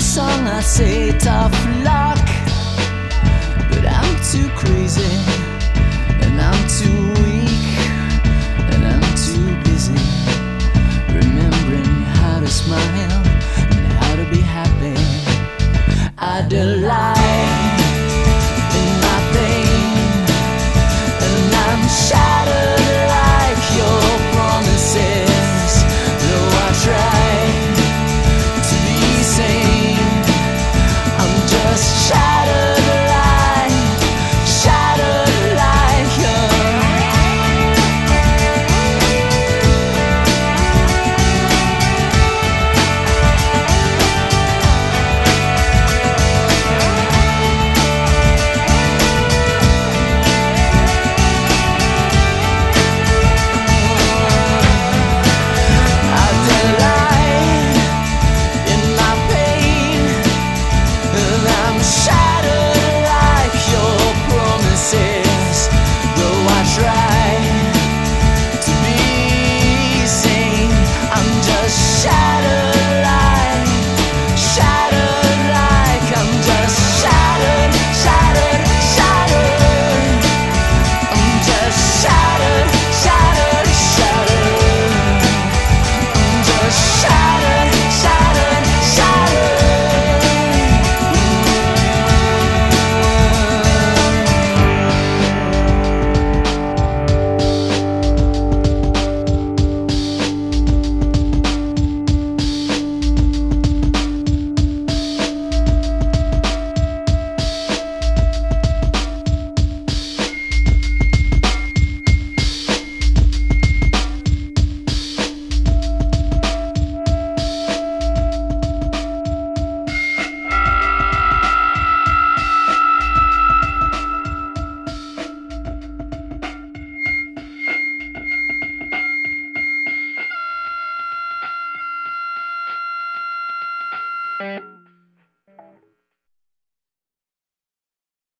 song I say tough luck. But I'm too crazy And I'm too weak And I'm too busy Remembering how to smile And how to be happy. I delight